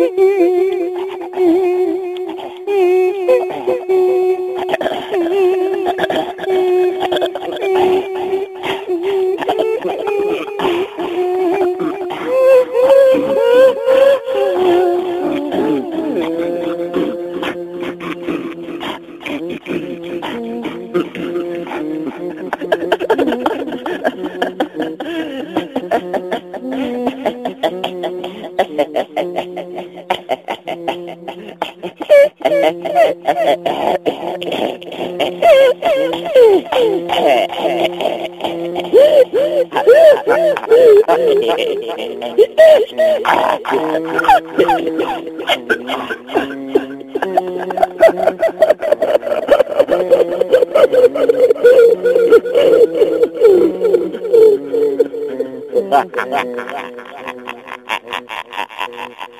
Ha ha ha ha. Ha ha ha ha.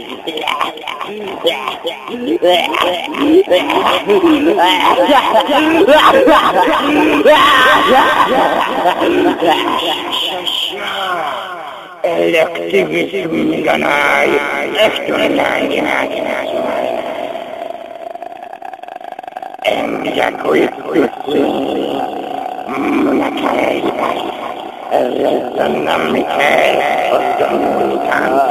Elektivizm がない、エクトレない、演者こいつ、胸からいっぱい、エレクトンが見て、子供に関係。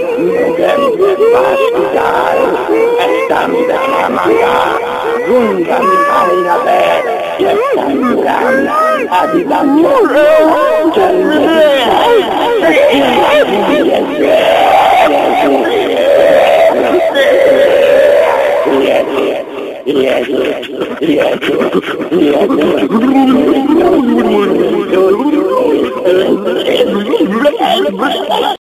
Vasudar, estam de Kamanga, Gungam Kainabe, Yestam Ram, a d i d a h Yuru, Yes, yes, yes, yes,